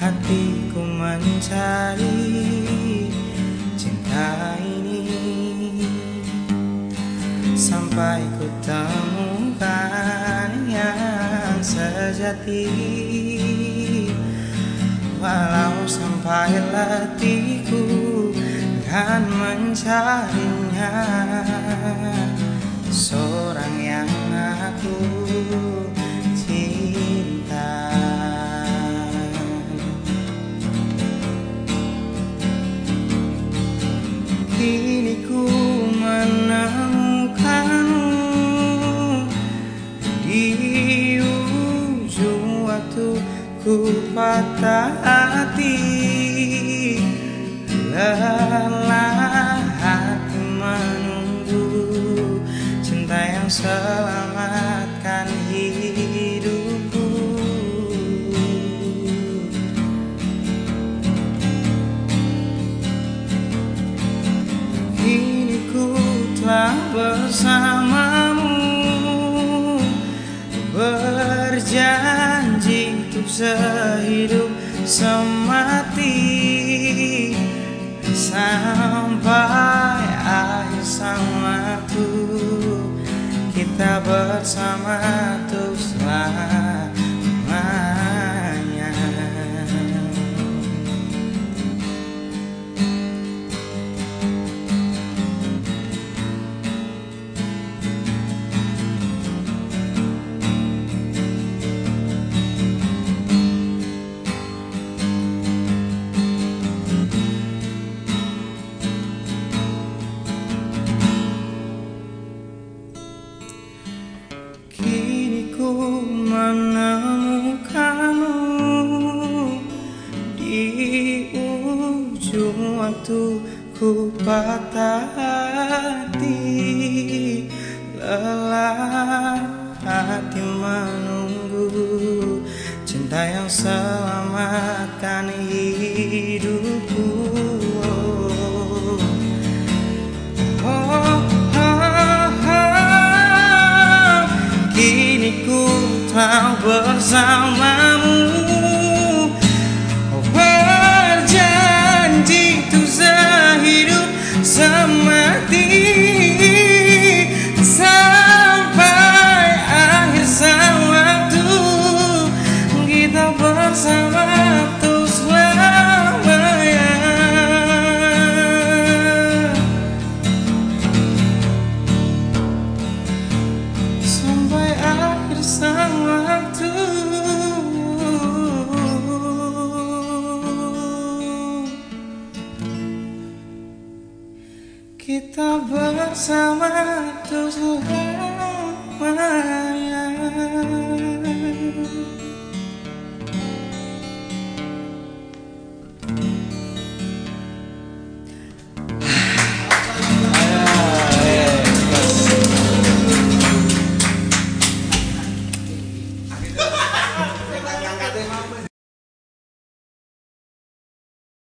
Hatiku mencari cinta ini. Sampai ku temukan yang sejati. Walau sampai letihku kan mencarinya Kini ku menemukanmu. Di ujung waktu ku patah hati Lelah bersamamu Berjanji untuk sehidup semati. Sampai akhir sang waktu Kita bersama untuk menemukanmu Di ujung waktu ku patah hati Lelah hati menunggu Cinta yang selamatkan hidupku bersamamu. Berjanji untuk sehidup semati. Sampai akhir sang waktu Kita bersama kita bersama terus